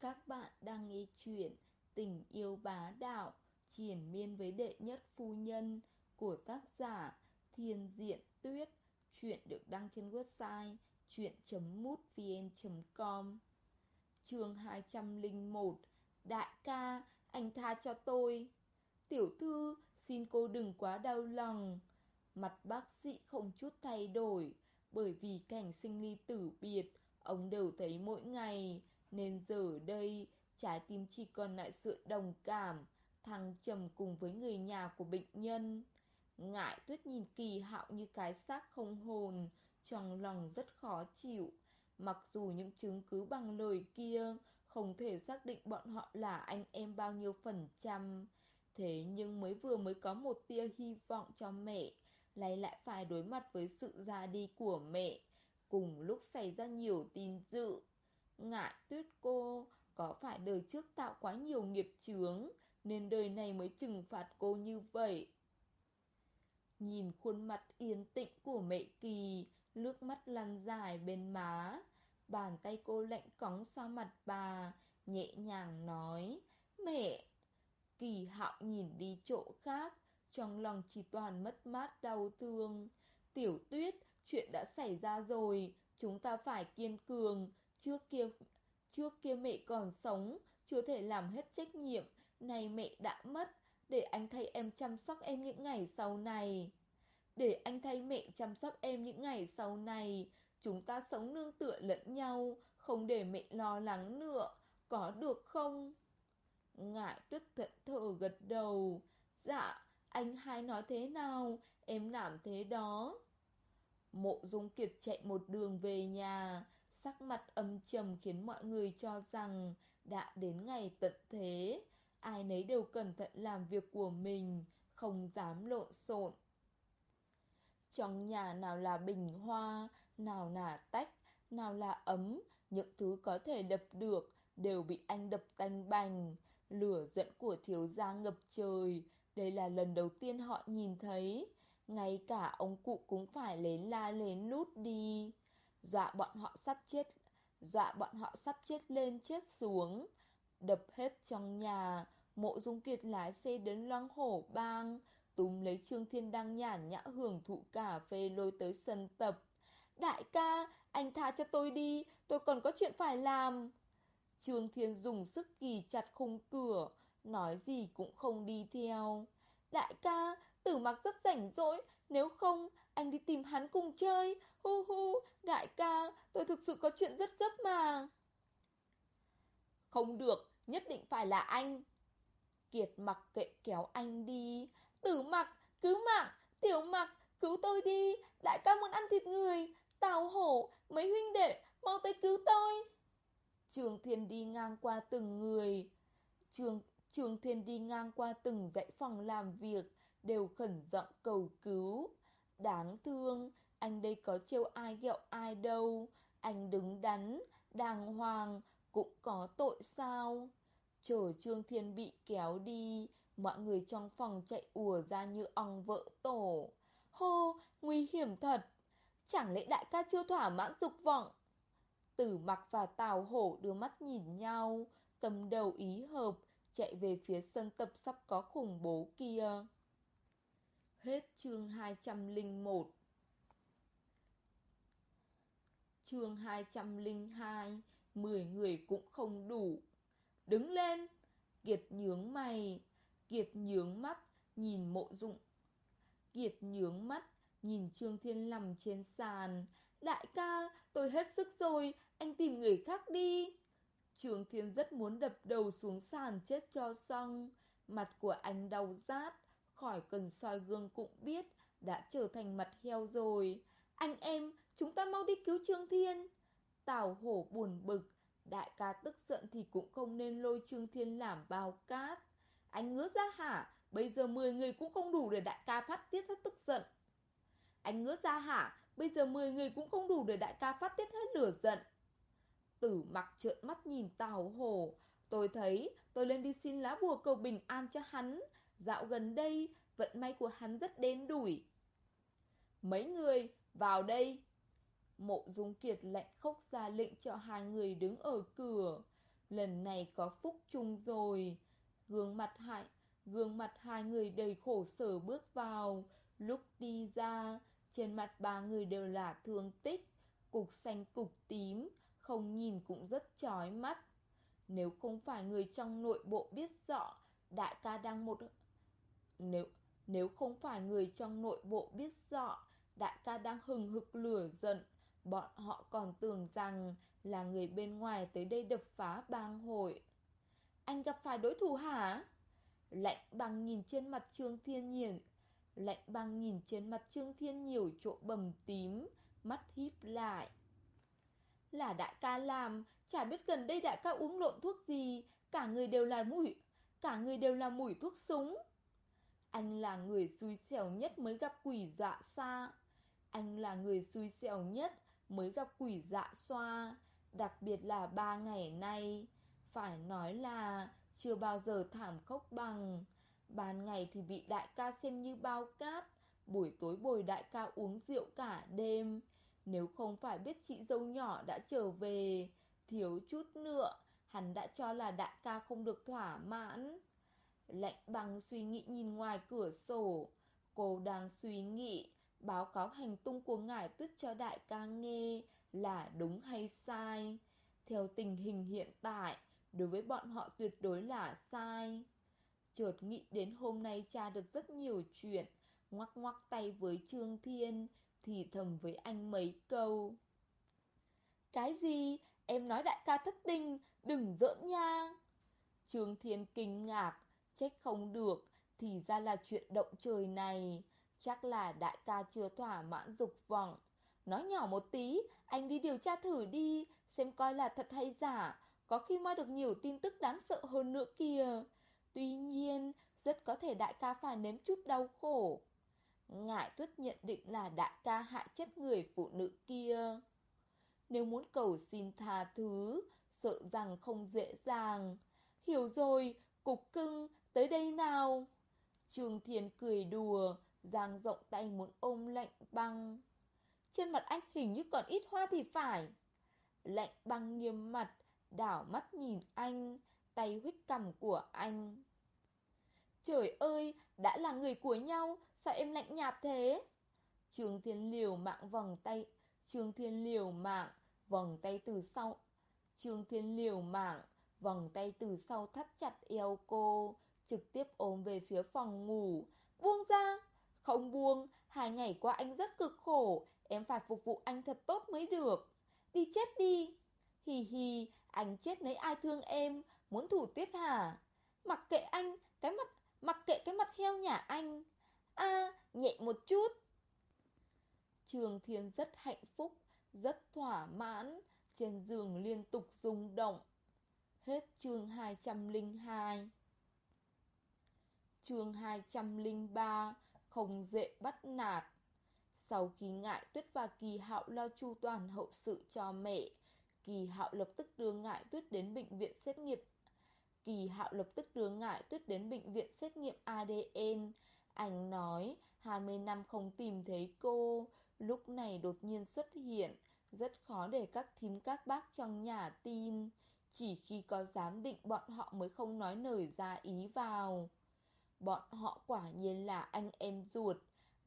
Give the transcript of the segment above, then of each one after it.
Các bạn đang nghe chuyện Tình yêu bá đạo Triển miên với đệ nhất phu nhân Của tác giả Thiên Diện Tuyết. Chuyện được đăng trên website chuyện.mútvn.com Chương 201 Đại ca, anh tha cho tôi. Tiểu thư, xin cô đừng quá đau lòng. Mặt bác sĩ không chút thay đổi Bởi vì cảnh sinh ly tử biệt Ông đều thấy mỗi ngày nên giờ đây, trái tim chỉ còn lại sự đồng cảm, thăng trầm cùng với người nhà của bệnh nhân. Ngại tuyết nhìn kỳ hạo như cái xác không hồn, trong lòng rất khó chịu. Mặc dù những chứng cứ bằng lời kia không thể xác định bọn họ là anh em bao nhiêu phần trăm. Thế nhưng mới vừa mới có một tia hy vọng cho mẹ, lại lại phải đối mặt với sự ra đi của mẹ. Cùng lúc xảy ra nhiều tin dữ, Ngại tuyết cô, có phải đời trước tạo quá nhiều nghiệp chướng, nên đời này mới trừng phạt cô như vậy. Nhìn khuôn mặt yên tĩnh của mẹ Kỳ, nước mắt lăn dài bên má. Bàn tay cô lạnh cóng xoa mặt bà, nhẹ nhàng nói, Mẹ! Kỳ hạo nhìn đi chỗ khác, trong lòng chỉ toàn mất mát đau thương. Tiểu tuyết, chuyện đã xảy ra rồi, chúng ta phải kiên cường, Trước kia, trước kia mẹ còn sống, chưa thể làm hết trách nhiệm, nay mẹ đã mất, để anh thay em chăm sóc em những ngày sau này. Để anh thay mẹ chăm sóc em những ngày sau này, chúng ta sống nương tựa lẫn nhau, không để mẹ lo lắng nữa, có được không? Ngại tức thận thờ gật đầu, dạ, anh hai nói thế nào, em làm thế đó. Mộ Dung Kiệt chạy một đường về nhà, Sắc mặt âm trầm khiến mọi người cho rằng đã đến ngày tận thế, ai nấy đều cẩn thận làm việc của mình, không dám lộn xộn. Trong nhà nào là bình hoa, nào là tách, nào là ấm, những thứ có thể đập được đều bị anh đập tanh bành. Lửa giận của thiếu gia ngập trời, đây là lần đầu tiên họ nhìn thấy. Ngay cả ông cụ cũng phải lén la lén lút đi. Dọa bọn họ sắp chết Dọa bọn họ sắp chết lên chết xuống. Đập hết trong nhà Mộ Dung Kiệt lái xe đến loang hổ bang Túm lấy Trương Thiên đang nhàn nhã hưởng thụ cà phê lôi tới sân tập. Đại ca, anh tha cho tôi đi Tôi còn có chuyện phải làm. Trương Thiên dùng sức kỳ chặt khung cửa Nói gì cũng không đi theo. Đại ca, tử mặc rất rảnh rỗi nếu không, anh đi tìm hắn cùng chơi. Hu hu, đại ca, tôi thực sự có chuyện rất gấp mà. Không được, nhất định phải là anh. Kiệt mặc kệ kéo anh đi. Tử mặc, cứu mạng, tiểu mặc, cứu tôi đi. Đại ca muốn ăn thịt người. Tào hổ, mấy huynh đệ, mau tới cứu tôi. Trường Thiên đi ngang qua từng người. Trường, Trường Thiên đi ngang qua từng dãy phòng làm việc đều khẩn giọng cầu cứu. Đáng thương, anh đây có chiêu ai ghẹo ai đâu, anh đứng đắn, đàng hoàng, cũng có tội sao. Chờ Trương Thiên bị kéo đi, mọi người trong phòng chạy ùa ra như ong vỡ tổ. Hô, nguy hiểm thật, chẳng lẽ đại ca chưa thỏa mãn dục vọng? Tử mặc và tào hổ đưa mắt nhìn nhau, tâm đầu ý hợp, chạy về phía sân tập sắp có khủng bố kia. Hết chương 201 Chương 202 Mười người cũng không đủ. Đứng lên, Kiệt nhướng mày, Kiệt nhướng mắt, Nhìn mộ dụng. Kiệt nhướng mắt, Nhìn Trương Thiên nằm trên sàn. Đại ca, tôi hết sức rồi, Anh tìm người khác đi. Trương Thiên rất muốn đập đầu xuống sàn chết cho xong. Mặt của anh đau rát khỏi cần soi gương cũng biết, đã trở thành mặt heo rồi. Anh em, chúng ta mau đi cứu Trương Thiên. Tào hổ buồn bực, đại ca tức giận thì cũng không nên lôi Trương Thiên làm bao cát. Anh ngứa ra hả? Bây giờ 10 người cũng không đủ để đại ca phát tiết hết tức giận. Anh ngứa ra hả? Bây giờ 10 người cũng không đủ để đại ca phát tiết hết lửa giận. Tử mặc trợn mắt nhìn Tào hổ. Tôi thấy tôi lên đi xin lá bùa cầu bình an cho hắn. Dạo gần đây, vận may của hắn rất đen đủi. Mấy người, vào đây. Mộ Dung Kiệt lệnh khốc ra lệnh cho hai người đứng ở cửa. lần này có phúc chung rồi. Gương mặt hại gương mặt hai người đầy khổ sở bước vào, lúc đi ra, trên mặt ba người đều là thương tích, cục xanh cục tím, không nhìn cũng rất chói mắt. Nếu không phải người trong nội bộ biết rõ, đại ca đang một... Nếu, nếu không phải người trong nội bộ biết rõ, đại ca đang hừng hực lửa giận, bọn họ còn tưởng rằng là người bên ngoài tới đây đập phá bang hội. Anh gặp phải đối thủ hả? Lạnh băng nhìn trên mặt Trương Thiên Nhiên, lạnh băng nhìn trên mặt Trương Thiên nhiều chỗ bầm tím, mắt híp lại. Là đại ca làm, chả biết gần đây đại ca uống lộn thuốc gì, cả người đều là mùi, cả người đều là mùi thuốc súng. Anh là người xui xẻo nhất mới gặp quỷ dạ dọa xa. Anh là người xui xẻo nhất mới gặp quỷ dạ xoa, đặc biệt là ba ngày nay. Phải nói là chưa bao giờ thảm khốc bằng. Ban ngày thì bị đại ca xem như bao cát, buổi tối bồi đại ca uống rượu cả đêm. Nếu không phải biết chị dâu nhỏ đã trở về, thiếu chút nữa, hắn đã cho là đại ca không được thỏa mãn. Lạnh bằng suy nghĩ nhìn ngoài cửa sổ, cô đang suy nghĩ báo cáo hành tung của ngài tuyết cho đại ca nghe là đúng hay sai. Theo tình hình hiện tại, đối với bọn họ tuyệt đối là sai. Chợt nghĩ đến hôm nay cha được rất nhiều chuyện, ngoắc ngoắc tay với Trương Thiên, thì thầm với anh mấy câu. Cái gì? Em nói đại ca thất tình, đừng giỡn nha. Trương Thiên kinh ngạc, trách không được, thì ra là chuyện động trời này. Chắc là đại ca chưa thỏa mãn dục vọng. Nói nhỏ một tí, anh đi điều tra thử đi, xem coi là thật hay giả, có khi moi được nhiều tin tức đáng sợ hơn nữa kìa. Tuy nhiên, rất có thể đại ca phải nếm chút đau khổ. Ngải tuyết nhận định là đại ca hại chết người phụ nữ kia. Nếu muốn cầu xin tha thứ, sợ rằng không dễ dàng. Hiểu rồi, cục cưng, tới đây nào. Trường Thiền cười đùa, giang rộng tay muốn ôm lạnh băng. Trên mặt anh hình như còn ít hoa thì phải. Lạnh băng nghiêm mặt, đảo mắt nhìn anh, tay huyết cằm của anh. Trời ơi, đã là người của nhau, sao em lạnh nhạt thế? Trường Thiên liều mạng vòng tay, Trường Thiên liều mạng, vòng tay từ sau. Trường Thiên liều mạng, vòng tay từ sau thắt chặt eo cô, trực tiếp ôm về phía phòng ngủ. Buông ra! Không buông, hai ngày qua anh rất cực khổ, em phải phục vụ anh thật tốt mới được. Đi chết đi! Hì hì, anh chết lấy ai thương em, muốn thủ tiết hả? Mặc kệ anh, cái mặt, mặc kệ cái mặt heo nhà anh. a nhẹ một chút. Trường Thiên rất hạnh phúc, rất thỏa mãn, trên giường liên tục rung động. Hết chương 202 Chương 203 Không dễ bắt nạt. Sau khi ngại tuyết và kỳ hạo lo chu toàn hậu sự cho mẹ, Kỳ hạo lập tức đưa ngại tuyết đến bệnh viện xét nghiệm. Kỳ hạo lập tức đưa ngại tuyết đến bệnh viện xét nghiệm ADN Anh nói 20 năm không tìm thấy cô. Lúc này đột nhiên xuất hiện, Rất khó để các thím các bác trong nhà tin. Chỉ khi có giám định, bọn họ mới không nói nổi ra ý vào. Bọn họ quả nhiên là anh em ruột.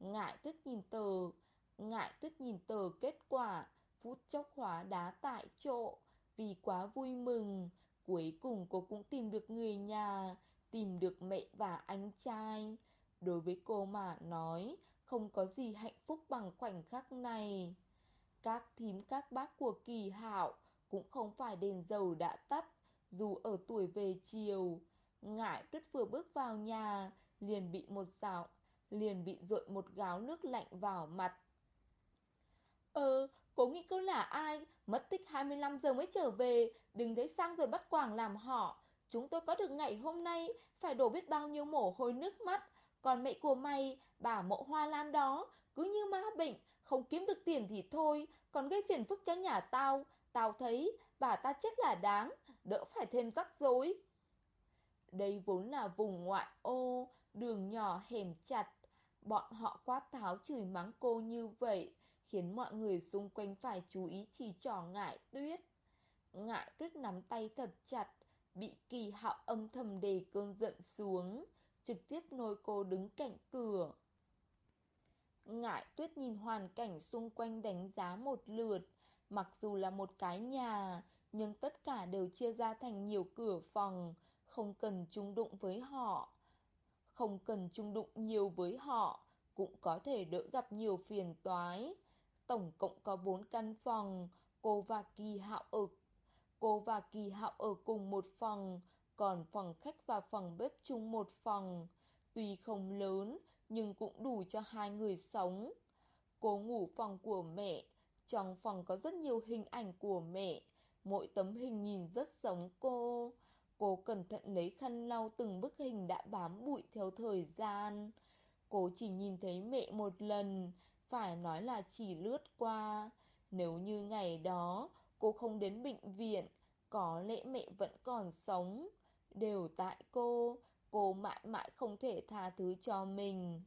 Ngại tuyết nhìn tờ, Ngại tuyết nhìn tờ kết quả. Phút chốc hóa đá tại chỗ. Vì quá vui mừng, Cuối cùng cô cũng tìm được người nhà, Tìm được mẹ và anh trai. Đối với cô mà nói, Không có gì hạnh phúc bằng khoảnh khắc này. Các thím, các bác của kỳ hạo Cũng không phải đèn dầu đã tắt. Dù ở tuổi về chiều Ngải tuyết vừa bước vào nhà Liền bị một dạo Liền bị rội một gáo nước lạnh vào mặt Ờ, cố nghĩ cô là ai? Mất tích 25 giờ mới trở về, đừng thấy sang rồi bắt quàng làm họ. Chúng tôi có được ngày hôm nay, phải đổ biết bao nhiêu mồ hôi nước mắt. Còn mẹ của mày, bà mộ hoa lan đó, cứ như ma bệnh, không kiếm được tiền thì thôi, còn gây phiền phức cho nhà tao. Tao thấy, bà ta chết là đáng, đỡ phải thêm rắc rối. Đây vốn là vùng ngoại ô, đường nhỏ hẻm chặt. Bọn họ quát tháo chửi mắng cô như vậy, khiến mọi người xung quanh phải chú ý chỉ trỏ ngại tuyết. Ngại tuyết nắm tay thật chặt, bị kỳ hạo âm thầm đề cơn giận xuống, trực tiếp nôi cô đứng cạnh cửa. Ngại tuyết nhìn hoàn cảnh xung quanh đánh giá một lượt, mặc dù là một cái nhà, nhưng tất cả đều chia ra thành nhiều cửa phòng, không cần chung đụng với họ. Không cần chung đụng nhiều với họ, cũng có thể đỡ gặp nhiều phiền toái. Tổng cộng có 4 căn phòng, cô và Kỳ Hạo ở Cô và Kỳ Hạo ở cùng một phòng, còn phòng khách và phòng bếp chung một phòng. Tuy không lớn, nhưng cũng đủ cho hai người sống. Cô ngủ phòng của mẹ, trong phòng có rất nhiều hình ảnh của mẹ, mỗi tấm hình nhìn rất giống cô. Cô cẩn thận lấy khăn lau từng bức hình đã bám bụi theo thời gian. Cô chỉ nhìn thấy mẹ một lần, phải nói là chỉ lướt qua. Nếu như ngày đó cô không đến bệnh viện, có lẽ mẹ vẫn còn sống. Đều tại cô, cô mãi mãi không thể tha thứ cho mình.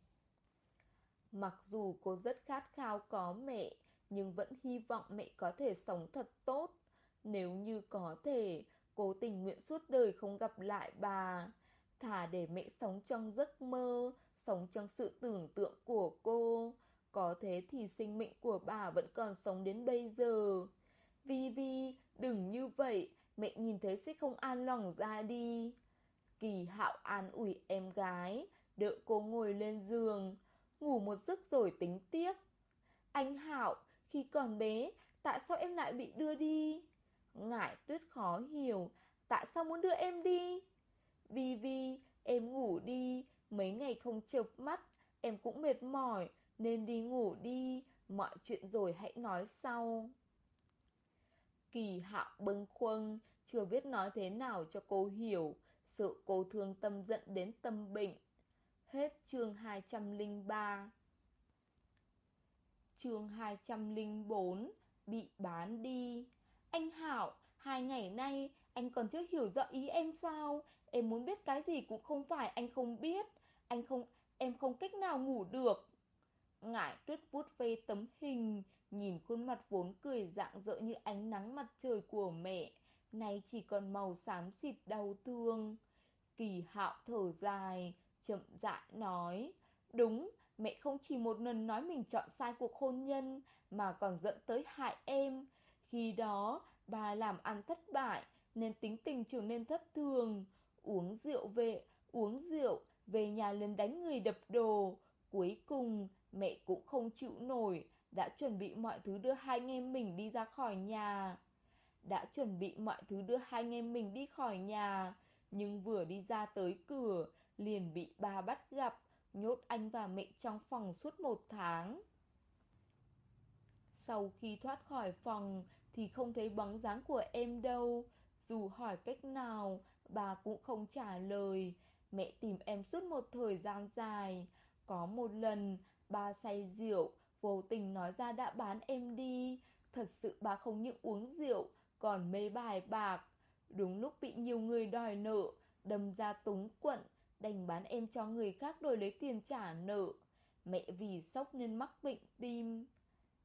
Mặc dù cô rất khát khao có mẹ, nhưng vẫn hy vọng mẹ có thể sống thật tốt. Nếu như có thể, cố tình nguyện suốt đời không gặp lại bà. Thả để mẹ sống trong giấc mơ, sống trong sự tưởng tượng của cô. Có thế thì sinh mệnh của bà vẫn còn sống đến bây giờ. Vi Vi, đừng như vậy, mẹ nhìn thấy sẽ không an lòng ra đi. Kỳ hạo an ủi em gái, đợi cô ngồi lên giường, ngủ một giấc rồi tính tiếp. Anh Hạo, khi còn bé, tại sao em lại bị đưa đi? Ngải tuyết khó hiểu, tại sao muốn đưa em đi? Vi Vi, em ngủ đi, mấy ngày không chợp mắt, em cũng mệt mỏi, nên đi ngủ đi, mọi chuyện rồi hãy nói sau. Kỳ hạo bâng khuâng, chưa biết nói thế nào cho cô hiểu, sợ cô thương tâm dẫn đến tâm bệnh. Hết chương 203 Chương 204 Bị bán đi anh Hảo, hai ngày nay anh còn chưa hiểu rõ ý em sao? Em muốn biết cái gì cũng không phải anh không biết. Anh không, em không cách nào ngủ được. Ngải tuyết vuốt ve tấm hình, nhìn khuôn mặt vốn cười dạng dỡ như ánh nắng mặt trời của mẹ, nay chỉ còn màu xám xịt đau thương. Kỳ hạo thở dài, chậm rãi nói, đúng, mẹ không chỉ một lần nói mình chọn sai cuộc hôn nhân, mà còn dẫn tới hại em. Khi đó, bà làm ăn thất bại, nên tính tình trở nên thất thường. Uống rượu về, uống rượu, về nhà lên đánh người đập đồ. Cuối cùng, mẹ cũng không chịu nổi, đã chuẩn bị mọi thứ đưa hai anh em mình đi ra khỏi nhà. Đã chuẩn bị mọi thứ đưa hai anh em mình đi khỏi nhà, nhưng vừa đi ra tới cửa, liền bị ba bắt gặp, nhốt anh và mẹ trong phòng suốt một tháng. Sau khi thoát khỏi phòng thì không thấy bóng dáng của em đâu, dù hỏi cách nào, bà cũng không trả lời. Mẹ tìm em suốt một thời gian dài. Có một lần, bà say rượu, vô tình nói ra đã bán em đi. Thật sự bà không những uống rượu, còn mê bài bạc. Đúng lúc bị nhiều người đòi nợ, đâm ra túng quận, đành bán em cho người khác đổi lấy tiền trả nợ. Mẹ vì sốc nên mắc bệnh tim.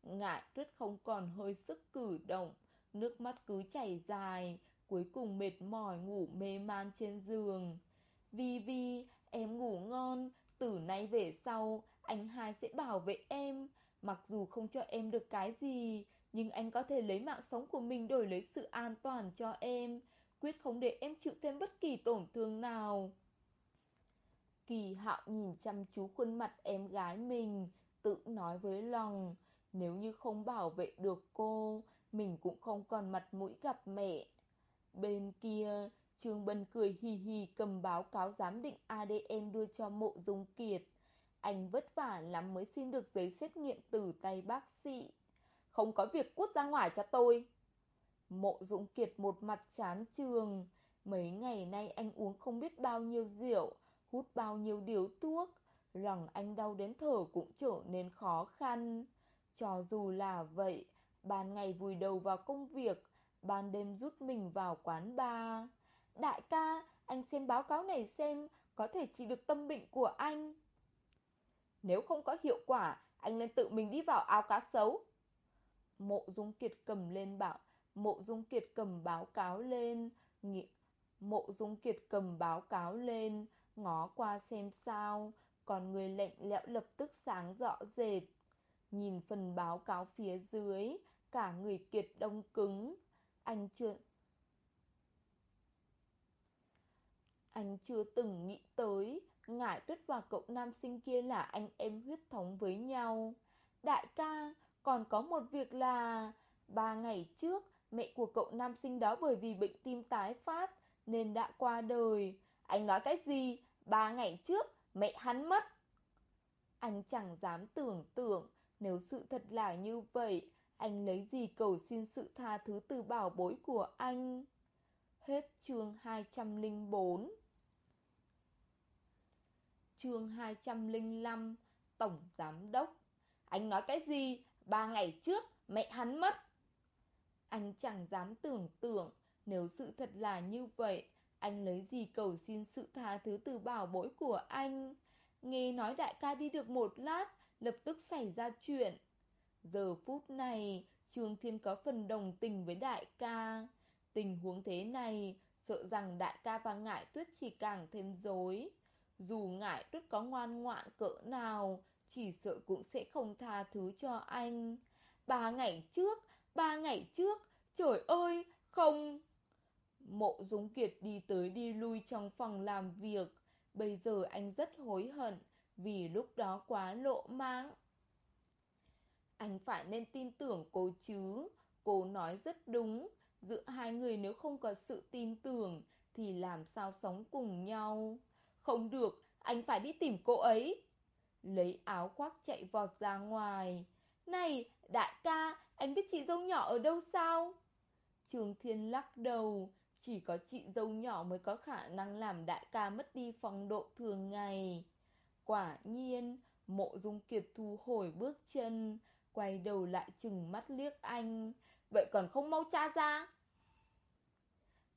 Ngại tuyết không còn hơi sức cử động, nước mắt cứ chảy dài, cuối cùng mệt mỏi ngủ mê man trên giường. Vi Vi, em ngủ ngon, từ nay về sau, anh hai sẽ bảo vệ em. Mặc dù không cho em được cái gì, nhưng anh có thể lấy mạng sống của mình đổi lấy sự an toàn cho em. Quyết không để em chịu thêm bất kỳ tổn thương nào. Kỳ hạo nhìn chăm chú khuôn mặt em gái mình, tự nói với lòng, nếu như không bảo vệ được cô, mình cũng không còn mặt mũi gặp mẹ. Bên kia, Trương Bân cười hì hì cầm báo cáo giám định ADN đưa cho mộ dung kiệt. Anh vất vả lắm mới xin được giấy xét nghiệm từ tay bác sĩ. Không có việc cút ra ngoài cho tôi. Mộ Dũng kiệt một mặt chán trường. Mấy ngày nay anh uống không biết bao nhiêu rượu, hút bao nhiêu điếu thuốc. Lòng anh đau đến thở cũng trở nên khó khăn. Cho dù là vậy, ban ngày vùi đầu vào công việc, ban đêm rút mình vào quán bar. Đại ca, anh xem báo cáo này xem, có thể trị được tâm bệnh của anh. Nếu không có hiệu quả, anh nên tự mình đi vào ao cá sấu. Mộ Dung Kiệt cầm lên bảo, Mộ Dung Kiệt cầm báo cáo lên, nghĩ, Mộ Dung Kiệt cầm báo cáo lên, ngó qua xem sao, còn người lệnh lẽo lập tức sáng rõ rệt. Nhìn phần báo cáo phía dưới, cả người Kiệt đông cứng. Anh chưa... Anh chưa từng nghĩ tới, Ngải Tuyết và cậu nam sinh kia là anh em huyết thống với nhau. Đại ca, còn có một việc là... Ba ngày trước, mẹ của cậu nam sinh đó bởi vì bệnh tim tái phát, nên đã qua đời. Anh nói cái gì? Ba ngày trước, mẹ hắn mất. Anh chẳng dám tưởng tượng, nếu sự thật là như vậy, anh lấy gì cầu xin sự tha thứ từ bảo bối của anh. Hết chương 204 Chương 205 Tổng Giám Đốc Anh nói cái gì? Ba ngày trước, mẹ hắn mất. Anh chẳng dám tưởng tượng, nếu sự thật là như vậy, anh lấy gì cầu xin sự tha thứ từ bảo bối của anh. Nghe nói đại ca đi được một lát, lập tức xảy ra chuyện. Giờ phút này, Trương Thiên có phần đồng tình với đại ca. Tình huống thế này, sợ rằng đại ca và ngải tuyết chỉ càng thêm dối. Dù ngải tuyết có ngoan ngoạn cỡ nào, chỉ sợ cũng sẽ không tha thứ cho anh. Ba ngày trước, ba ngày trước, trời ơi, không... Mộ Dũng Kiệt đi tới đi lui trong phòng làm việc. Bây giờ anh rất hối hận vì lúc đó quá lộ mãng. Anh phải nên tin tưởng cô chứ. Cô nói rất đúng. Giữa hai người nếu không có sự tin tưởng thì làm sao sống cùng nhau. Không được, anh phải đi tìm cô ấy. Lấy áo khoác chạy vọt ra ngoài. Này, đại ca, anh biết chị dâu nhỏ ở đâu sao? Trường Thiên lắc đầu, chỉ có chị dâu nhỏ mới có khả năng làm đại ca mất đi phong độ thường ngày. Quả nhiên, mộ dung kiệt thu hồi bước chân, quay đầu lại chừng mắt liếc anh. Vậy còn không mau tra ra?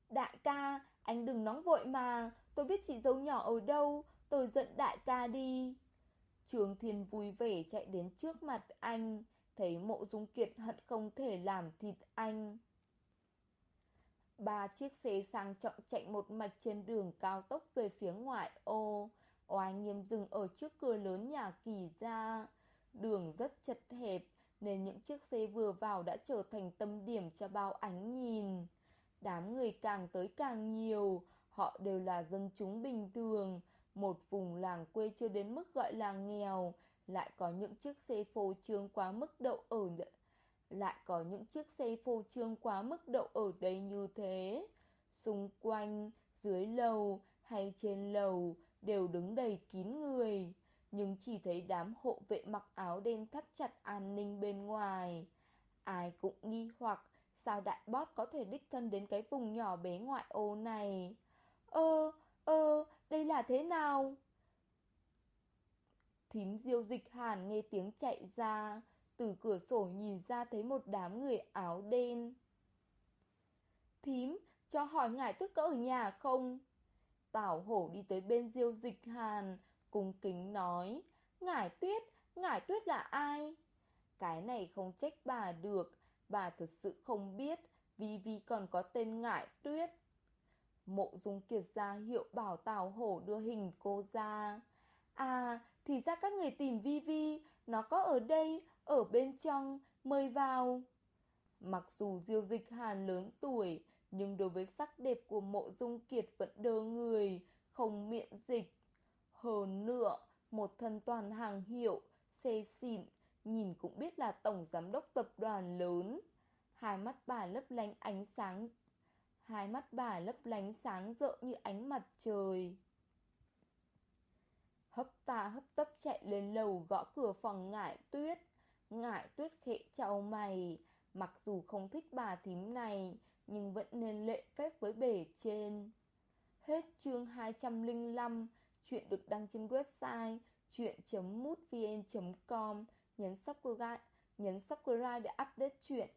Đại ca, anh đừng nóng vội mà, tôi biết chị dâu nhỏ ở đâu, tôi dẫn đại ca đi. Trường Thiên vui vẻ chạy đến trước mặt anh, thấy mộ dung kiệt hận không thể làm thịt anh. Ba chiếc xe sang trọng chạy một mạch trên đường cao tốc về phía ngoại ô, oai nghiêm dừng ở trước cửa lớn nhà kỳ gia. Đường rất chật hẹp, nên những chiếc xe vừa vào đã trở thành tâm điểm cho bao ánh nhìn. Đám người càng tới càng nhiều, họ đều là dân chúng bình thường, một vùng làng quê chưa đến mức gọi là nghèo, lại có những chiếc xe phô trương quá mức đậu ở lại có những chiếc xe phô trương quá mức đậu ở đây như thế. Xung quanh, dưới lầu hay trên lầu đều đứng đầy kín người, nhưng chỉ thấy đám hộ vệ mặc áo đen thắt chặt an ninh bên ngoài. Ai cũng nghi hoặc sao đại bót có thể đích thân đến cái vùng nhỏ bé ngoại ô này. Ơ, ơ, đây là thế nào? Thím diêu dịch hàn nghe tiếng chạy ra, từ cửa sổ nhìn ra thấy một đám người áo đen. Thím, cho hỏi ngài tuyết cỡ ở nhà không? Tảo hổ đi tới bên diêu dịch hàn, cung kính nói, ngải tuyết, ngải tuyết là ai? Cái này không trách bà được, bà thật sự không biết, vì vì còn có tên ngải tuyết. Mộ dung kiệt ra hiệu bảo Tào hổ đưa hình cô ra. À, thì ra các người tìm Vi Vi, nó có ở đây, ở bên trong, mời vào. Mặc dù diêu dịch hàn lớn tuổi, nhưng đối với sắc đẹp của mộ dung kiệt vẫn đơ người, không miễn dịch. Hơn nữa, một thân toàn hàng hiệu, xe xịn, nhìn cũng biết là tổng giám đốc tập đoàn lớn. Hai mắt bà lấp lánh ánh sáng, hai mắt bà lấp lánh sáng rỡ như ánh mặt trời. Hấp ta hấp tấp chạy lên lầu gõ cửa phòng ngải tuyết. Ngải tuyết khẽ chào mày, mặc dù không thích bà thím này, nhưng vẫn nên lệ phép với bể trên. Hết chương 205, chuyện được đăng trên website chuyện.mútvn.com, nhấn subscribe, nhấn subscribe để update chuyện